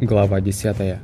Глава 10.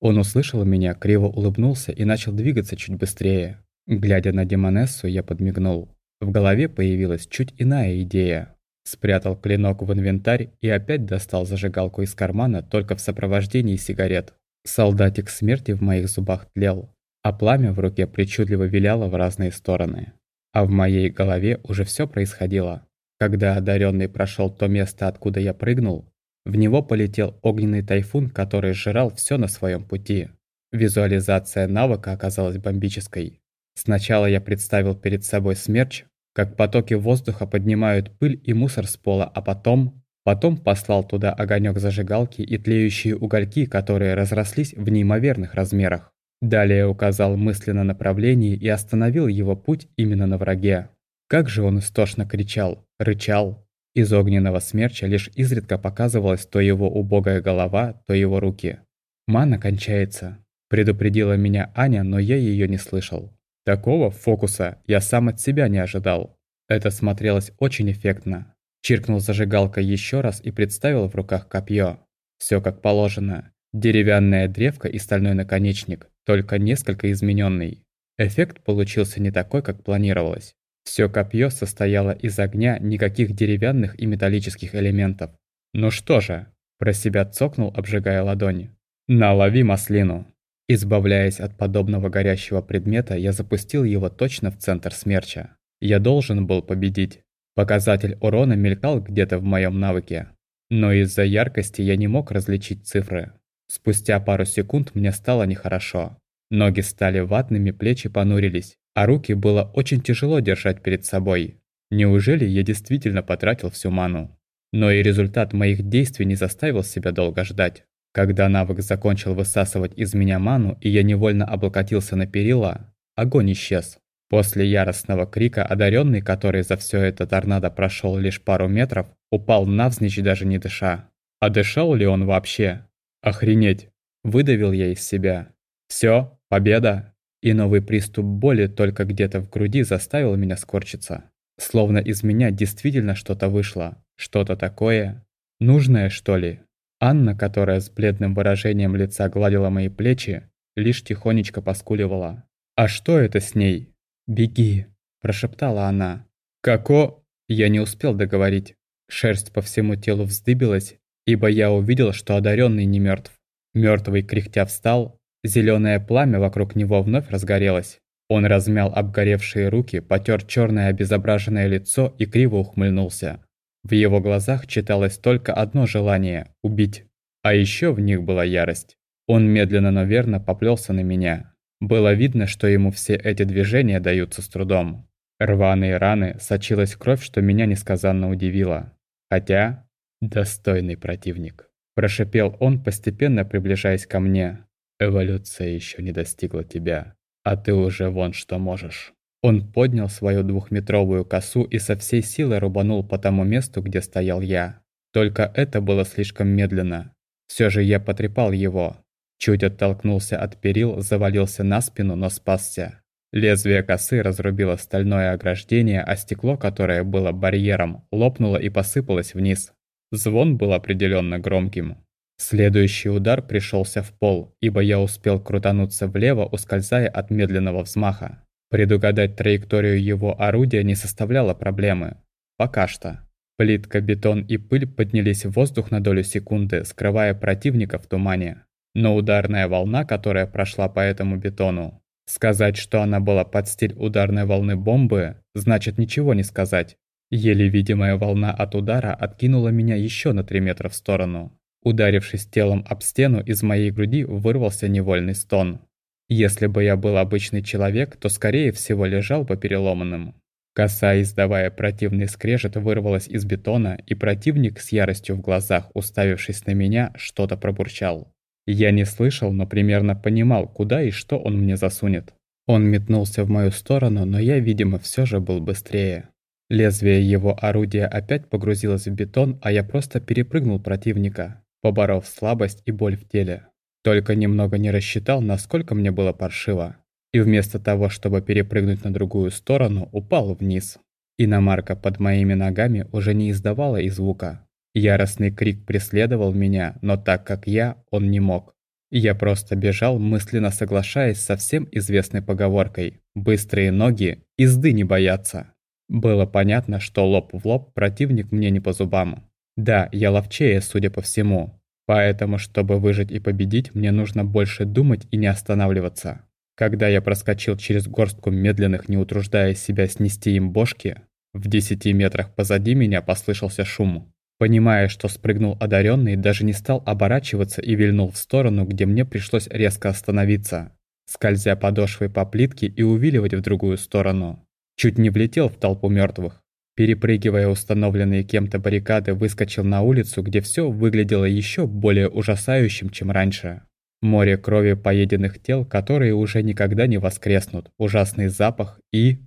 Он услышал меня, криво улыбнулся и начал двигаться чуть быстрее. Глядя на Демонессу, я подмигнул. В голове появилась чуть иная идея. Спрятал клинок в инвентарь и опять достал зажигалку из кармана только в сопровождении сигарет. Солдатик смерти в моих зубах тлел, а пламя в руке причудливо виляло в разные стороны. А в моей голове уже все происходило. Когда одаренный прошел то место, откуда я прыгнул, в него полетел огненный тайфун, который сжирал все на своем пути. Визуализация навыка оказалась бомбической. Сначала я представил перед собой смерч, как потоки воздуха поднимают пыль и мусор с пола, а потом... Потом послал туда огонек зажигалки и тлеющие угольки, которые разрослись в неимоверных размерах. Далее указал мысленно направление и остановил его путь именно на враге. Как же он истошно кричал, рычал, из огненного смерча лишь изредка показывалась то его убогая голова, то его руки. «Мана кончается», – предупредила меня Аня, но я ее не слышал. Такого фокуса я сам от себя не ожидал. Это смотрелось очень эффектно. Чиркнул зажигалкой еще раз и представил в руках копье. Все как положено. Деревянная древка и стальной наконечник, только несколько измененный. Эффект получился не такой, как планировалось. Все копье состояло из огня, никаких деревянных и металлических элементов. «Ну что же?» – про себя цокнул, обжигая ладони. «Налови маслину!» Избавляясь от подобного горящего предмета, я запустил его точно в центр смерча. Я должен был победить. Показатель урона мелькал где-то в моем навыке. Но из-за яркости я не мог различить цифры. Спустя пару секунд мне стало нехорошо. Ноги стали ватными, плечи понурились а руки было очень тяжело держать перед собой. Неужели я действительно потратил всю ману? Но и результат моих действий не заставил себя долго ждать. Когда навык закончил высасывать из меня ману, и я невольно облокотился на перила, огонь исчез. После яростного крика одаренный, который за все это торнадо прошел лишь пару метров, упал навзничь даже не дыша. А дышал ли он вообще? Охренеть! Выдавил я из себя. Все, победа. И новый приступ боли только где-то в груди заставил меня скорчиться. Словно из меня действительно что-то вышло. Что-то такое. Нужное, что ли? Анна, которая с бледным выражением лица гладила мои плечи, лишь тихонечко поскуливала. «А что это с ней?» «Беги», – прошептала она. «Како?» Я не успел договорить. Шерсть по всему телу вздыбилась, ибо я увидел, что одаренный не мертв. Мертвый кряхтя встал, Зеленое пламя вокруг него вновь разгорелось. Он размял обгоревшие руки, потер черное обезображенное лицо и криво ухмыльнулся. В его глазах читалось только одно желание – убить. А еще в них была ярость. Он медленно, но верно поплелся на меня. Было видно, что ему все эти движения даются с трудом. Рваные раны, сочилась кровь, что меня несказанно удивило. Хотя, достойный противник. Прошипел он, постепенно приближаясь ко мне. Эволюция еще не достигла тебя, а ты уже вон что можешь. Он поднял свою двухметровую косу и со всей силы рубанул по тому месту, где стоял я. Только это было слишком медленно. Все же я потрепал его. Чуть оттолкнулся от перил, завалился на спину, но спасся. Лезвие косы разрубило стальное ограждение, а стекло, которое было барьером, лопнуло и посыпалось вниз. Звон был определенно громким. Следующий удар пришелся в пол, ибо я успел крутануться влево, ускользая от медленного взмаха. Предугадать траекторию его орудия не составляло проблемы. Пока что. Плитка, бетон и пыль поднялись в воздух на долю секунды, скрывая противника в тумане. Но ударная волна, которая прошла по этому бетону, сказать, что она была под стиль ударной волны бомбы, значит ничего не сказать. Еле видимая волна от удара откинула меня еще на 3 метра в сторону. Ударившись телом об стену, из моей груди вырвался невольный стон. Если бы я был обычный человек, то скорее всего лежал бы переломанным. Коса, издавая противный скрежет, вырвалась из бетона, и противник с яростью в глазах, уставившись на меня, что-то пробурчал. Я не слышал, но примерно понимал, куда и что он мне засунет. Он метнулся в мою сторону, но я, видимо, все же был быстрее. Лезвие его орудия опять погрузилось в бетон, а я просто перепрыгнул противника поборов слабость и боль в теле. Только немного не рассчитал, насколько мне было паршиво. И вместо того, чтобы перепрыгнуть на другую сторону, упал вниз. Иномарка под моими ногами уже не издавала и звука. Яростный крик преследовал меня, но так как я, он не мог. Я просто бежал, мысленно соглашаясь со всем известной поговоркой «быстрые ноги, езды не боятся». Было понятно, что лоб в лоб противник мне не по зубам. Да, я ловчее, судя по всему. Поэтому, чтобы выжить и победить, мне нужно больше думать и не останавливаться. Когда я проскочил через горстку медленных, не утруждая себя снести им бошки, в десяти метрах позади меня послышался шум. Понимая, что спрыгнул одаренный, даже не стал оборачиваться и вильнул в сторону, где мне пришлось резко остановиться, скользя подошвой по плитке и увиливать в другую сторону. Чуть не влетел в толпу мертвых. Перепрыгивая установленные кем-то баррикады, выскочил на улицу, где все выглядело еще более ужасающим, чем раньше. Море крови поеденных тел, которые уже никогда не воскреснут, ужасный запах и...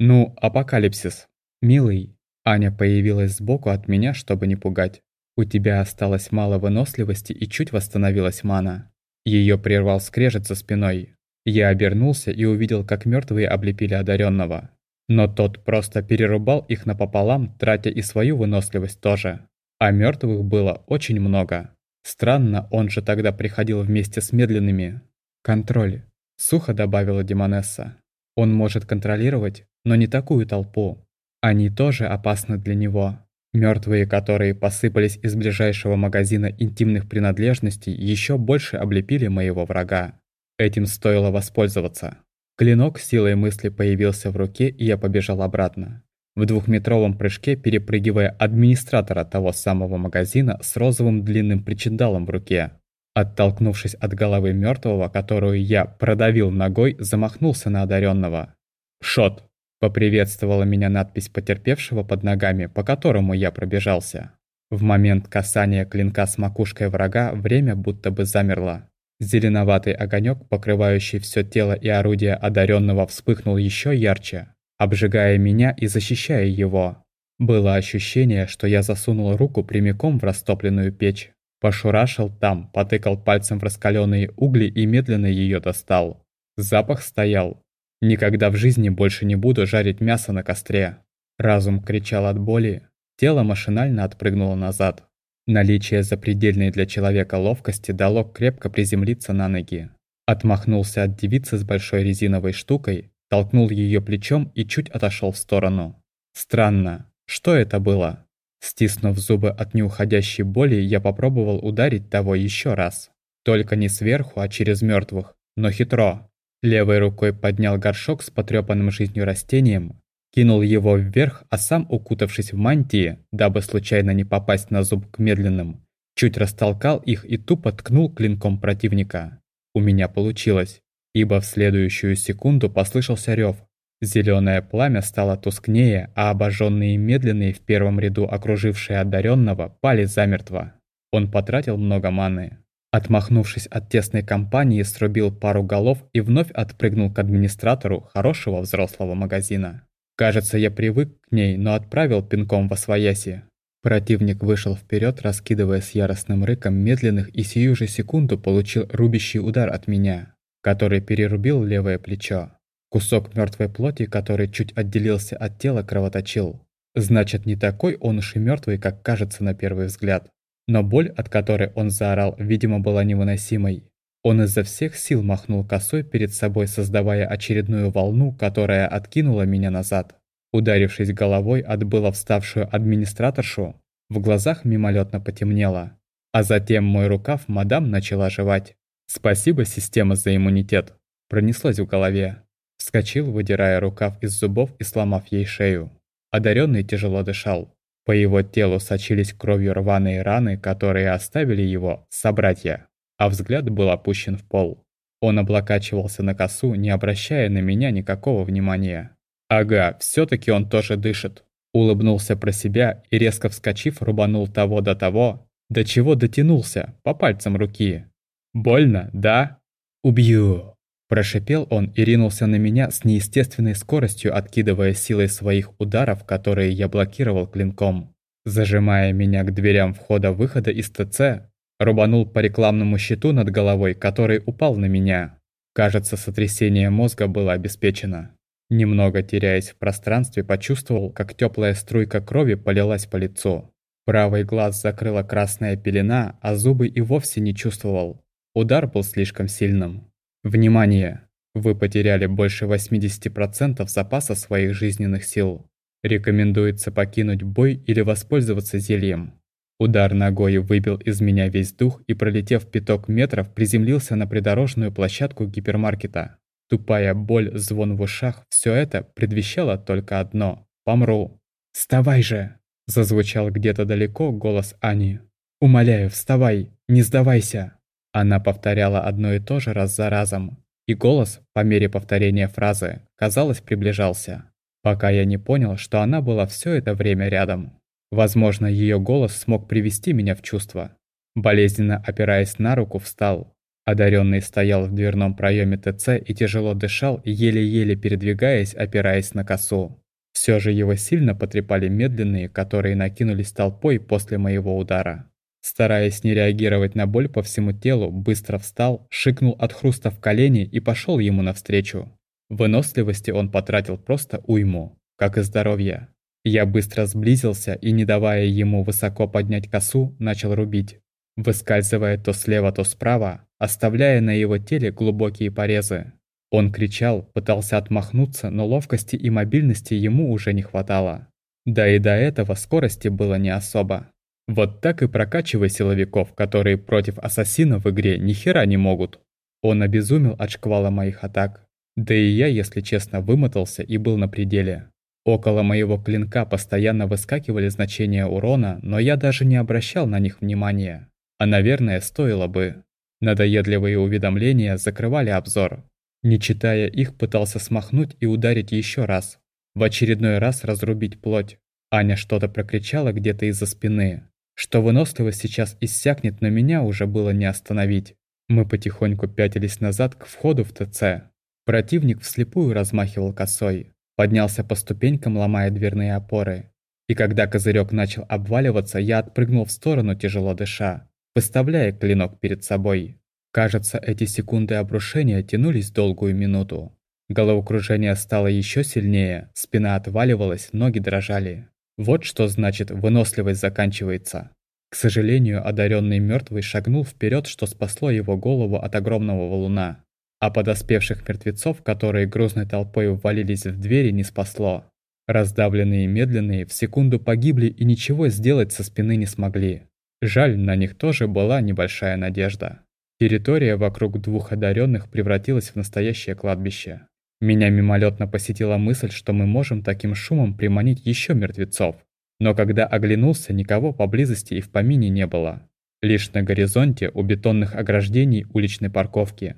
Ну, апокалипсис. Милый, Аня появилась сбоку от меня, чтобы не пугать. У тебя осталось мало выносливости и чуть восстановилась мана. Ее прервал скрежет за спиной. Я обернулся и увидел, как мертвые облепили одаренного. Но тот просто перерубал их напополам, тратя и свою выносливость тоже. А мертвых было очень много. Странно, он же тогда приходил вместе с медленными. Контроль. Сухо добавила Демонесса. Он может контролировать, но не такую толпу. Они тоже опасны для него. Мертвые, которые посыпались из ближайшего магазина интимных принадлежностей, еще больше облепили моего врага. Этим стоило воспользоваться. Клинок силой мысли появился в руке, и я побежал обратно в двухметровом прыжке перепрыгивая администратора того самого магазина с розовым длинным причиндалом в руке. Оттолкнувшись от головы мертвого, которую я продавил ногой, замахнулся на одаренного. «Шот!» – поприветствовала меня надпись потерпевшего под ногами, по которому я пробежался. В момент касания клинка с макушкой врага время будто бы замерло. Зеленоватый огонек, покрывающий все тело и орудие одаренного, вспыхнул еще ярче, обжигая меня и защищая его. Было ощущение, что я засунул руку прямиком в растопленную печь, пошурашил там, потыкал пальцем в раскаленные угли и медленно ее достал. Запах стоял. Никогда в жизни больше не буду жарить мясо на костре. Разум кричал от боли, тело машинально отпрыгнуло назад. Наличие запредельной для человека ловкости дало крепко приземлиться на ноги. Отмахнулся от девицы с большой резиновой штукой, толкнул ее плечом и чуть отошел в сторону. Странно, что это было? Стиснув зубы от неуходящей боли, я попробовал ударить того еще раз. Только не сверху, а через мертвых, но хитро. Левой рукой поднял горшок с потрепанным жизнью растением, кинул его вверх, а сам, укутавшись в мантии, дабы случайно не попасть на зуб к медленным, чуть растолкал их и тупо ткнул клинком противника. У меня получилось ибо в следующую секунду послышался рев. Зеленое пламя стало тускнее, а обожженные медленные в первом ряду окружившие одаренного пали замертво. Он потратил много маны. Отмахнувшись от тесной компании, срубил пару голов и вновь отпрыгнул к администратору хорошего взрослого магазина. Кажется, я привык к ней, но отправил пинком во свояси. Противник вышел вперед, раскидывая с яростным рыком медленных и сию же секунду получил рубящий удар от меня который перерубил левое плечо. Кусок мертвой плоти, который чуть отделился от тела, кровоточил. Значит, не такой он уж и мертвый, как кажется на первый взгляд. Но боль, от которой он заорал, видимо, была невыносимой. Он изо всех сил махнул косой перед собой, создавая очередную волну, которая откинула меня назад. Ударившись головой от было вставшую администраторшу, в глазах мимолетно потемнело. А затем мой рукав мадам начала жевать. «Спасибо, система, за иммунитет!» Пронеслось в голове. Вскочил, выдирая рукав из зубов и сломав ей шею. Одаренный тяжело дышал. По его телу сочились кровью рваные раны, которые оставили его собратья, а взгляд был опущен в пол. Он облокачивался на косу, не обращая на меня никакого внимания. «Ага, все таки он тоже дышит!» Улыбнулся про себя и, резко вскочив, рубанул того до того, до чего дотянулся, по пальцам руки. «Больно, да?» «Убью!» Прошипел он и ринулся на меня с неестественной скоростью, откидывая силой своих ударов, которые я блокировал клинком. Зажимая меня к дверям входа-выхода из ТЦ, рубанул по рекламному щиту над головой, который упал на меня. Кажется, сотрясение мозга было обеспечено. Немного теряясь в пространстве, почувствовал, как теплая струйка крови полилась по лицу. Правый глаз закрыла красная пелена, а зубы и вовсе не чувствовал. Удар был слишком сильным. Внимание! Вы потеряли больше 80% запаса своих жизненных сил. Рекомендуется покинуть бой или воспользоваться зельем. Удар ногой выбил из меня весь дух и, пролетев пяток метров, приземлился на придорожную площадку гипермаркета. Тупая боль, звон в ушах – все это предвещало только одно – помру. «Вставай же!» – зазвучал где-то далеко голос Ани. «Умоляю, вставай, не сдавайся!» Она повторяла одно и то же раз за разом, и голос, по мере повторения фразы, казалось, приближался пока я не понял, что она была все это время рядом. Возможно, ее голос смог привести меня в чувство. Болезненно опираясь на руку, встал. Одаренный стоял в дверном проеме ТЦ и тяжело дышал, еле-еле передвигаясь, опираясь на косу. Все же его сильно потрепали медленные, которые накинулись толпой после моего удара. Стараясь не реагировать на боль по всему телу, быстро встал, шикнул от хруста в колени и пошел ему навстречу. Выносливости он потратил просто уйму, как и здоровье. Я быстро сблизился и, не давая ему высоко поднять косу, начал рубить, выскальзывая то слева, то справа, оставляя на его теле глубокие порезы. Он кричал, пытался отмахнуться, но ловкости и мобильности ему уже не хватало. Да и до этого скорости было не особо. Вот так и прокачивай силовиков, которые против ассасина в игре ни хера не могут. Он обезумел от шквала моих атак. Да и я, если честно, вымотался и был на пределе. Около моего клинка постоянно выскакивали значения урона, но я даже не обращал на них внимания. А, наверное, стоило бы. Надоедливые уведомления закрывали обзор. Не читая их, пытался смахнуть и ударить еще раз. В очередной раз разрубить плоть. Аня что-то прокричала где-то из-за спины. Что выносливость сейчас иссякнет, но меня уже было не остановить. Мы потихоньку пятились назад к входу в ТЦ. Противник вслепую размахивал косой, поднялся по ступенькам, ломая дверные опоры. И когда козырек начал обваливаться, я отпрыгнул в сторону, тяжело дыша, выставляя клинок перед собой. Кажется, эти секунды обрушения тянулись долгую минуту. Головокружение стало еще сильнее, спина отваливалась, ноги дрожали. Вот что значит выносливость заканчивается. К сожалению, одаренный мертвый шагнул вперед, что спасло его голову от огромного валуна а подоспевших мертвецов, которые грузной толпой ввалились в двери, не спасло. Раздавленные и медленные в секунду погибли и ничего сделать со спины не смогли. Жаль, на них тоже была небольшая надежда. Территория вокруг двух одаренных превратилась в настоящее кладбище. Меня мимолетно посетила мысль, что мы можем таким шумом приманить еще мертвецов. Но когда оглянулся, никого поблизости и в помине не было. Лишь на горизонте у бетонных ограждений уличной парковки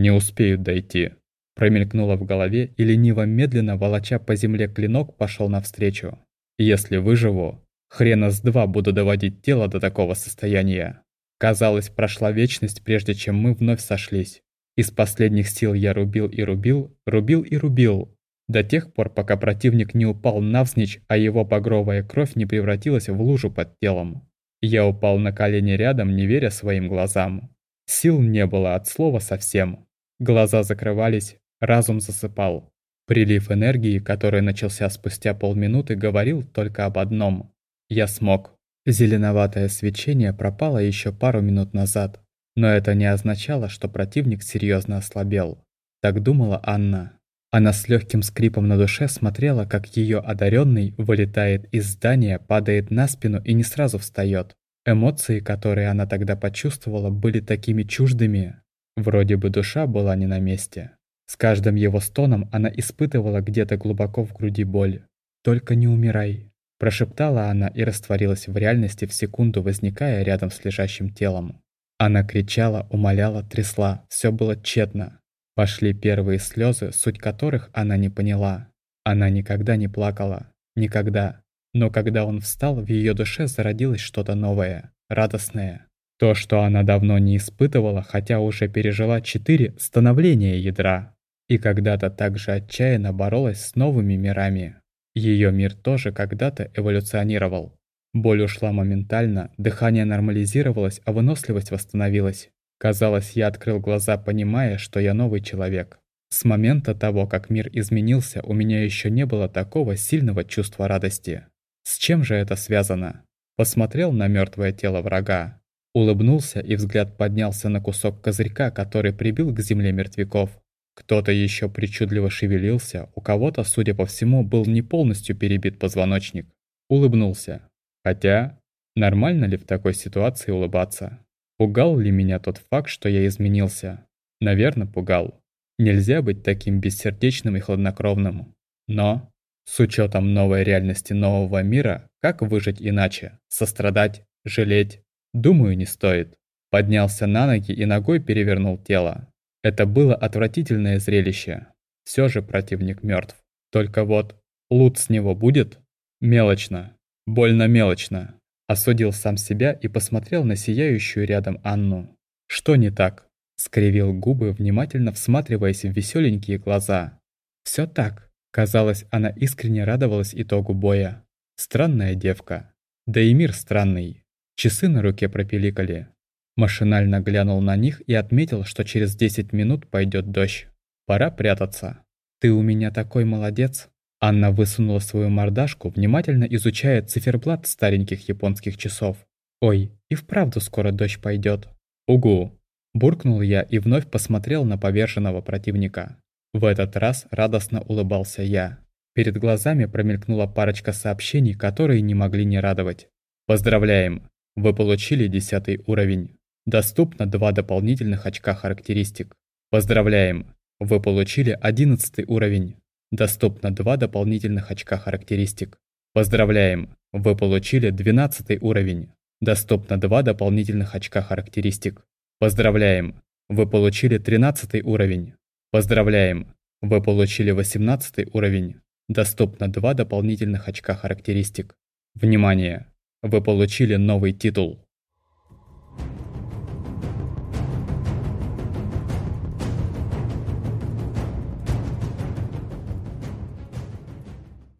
не успеют дойти. Промелькнуло в голове и лениво-медленно, волоча по земле клинок, пошел навстречу. Если выживу, хрена с два буду доводить тело до такого состояния. Казалось, прошла вечность, прежде чем мы вновь сошлись. Из последних сил я рубил и рубил, рубил и рубил. До тех пор, пока противник не упал навзничь, а его багровая кровь не превратилась в лужу под телом. Я упал на колени рядом, не веря своим глазам. Сил не было от слова совсем. Глаза закрывались, разум засыпал. Прилив энергии, который начался спустя полминуты, говорил только об одном. Я смог. Зеленоватое свечение пропало еще пару минут назад. Но это не означало, что противник серьезно ослабел. Так думала Анна. Она с легким скрипом на душе смотрела, как ее одаренный вылетает из здания, падает на спину и не сразу встает. Эмоции, которые она тогда почувствовала, были такими чуждыми. Вроде бы душа была не на месте. С каждым его стоном она испытывала где-то глубоко в груди боль. «Только не умирай», – прошептала она и растворилась в реальности в секунду, возникая рядом с лежащим телом. Она кричала, умоляла, трясла, все было тщетно. Пошли первые слезы, суть которых она не поняла. Она никогда не плакала. Никогда. Но когда он встал, в ее душе зародилось что-то новое, радостное. То, что она давно не испытывала, хотя уже пережила четыре становления ядра. И когда-то также отчаянно боролась с новыми мирами. Ее мир тоже когда-то эволюционировал. Боль ушла моментально, дыхание нормализировалось, а выносливость восстановилась. Казалось, я открыл глаза, понимая, что я новый человек. С момента того, как мир изменился, у меня еще не было такого сильного чувства радости. С чем же это связано? Посмотрел на мертвое тело врага. Улыбнулся, и взгляд поднялся на кусок козырька, который прибил к земле мертвяков. Кто-то еще причудливо шевелился, у кого-то, судя по всему, был не полностью перебит позвоночник. Улыбнулся. Хотя, нормально ли в такой ситуации улыбаться? Пугал ли меня тот факт, что я изменился? Наверное, пугал. Нельзя быть таким бессердечным и хладнокровным. Но, с учетом новой реальности нового мира, как выжить иначе? Сострадать? Жалеть? Думаю, не стоит. Поднялся на ноги и ногой перевернул тело. Это было отвратительное зрелище. Все же противник мертв. Только вот, лут с него будет? Мелочно. Больно мелочно. Осудил сам себя и посмотрел на сияющую рядом Анну. Что не так? Скривил губы, внимательно всматриваясь в веселенькие глаза. Все так. Казалось, она искренне радовалась итогу боя. Странная девка. Да и мир странный. Часы на руке пропиликали. Машинально глянул на них и отметил, что через 10 минут пойдет дождь. Пора прятаться. «Ты у меня такой молодец!» Анна высунула свою мордашку, внимательно изучая циферблат стареньких японских часов. «Ой, и вправду скоро дождь пойдет. «Угу!» Буркнул я и вновь посмотрел на поверженного противника. В этот раз радостно улыбался я. Перед глазами промелькнула парочка сообщений, которые не могли не радовать. «Поздравляем! Вы получили 10 уровень. Доступно два дополнительных очка характеристик. Поздравляем! Вы получили 11 уровень. Доступно два дополнительных очка характеристик. Поздравляем! Вы получили 12 уровень. Доступно два дополнительных очка характеристик. Поздравляем! Вы получили 13 уровень. Поздравляем! Вы получили 18 уровень. Доступно два дополнительных очка характеристик. Внимание! Вы получили новый титул.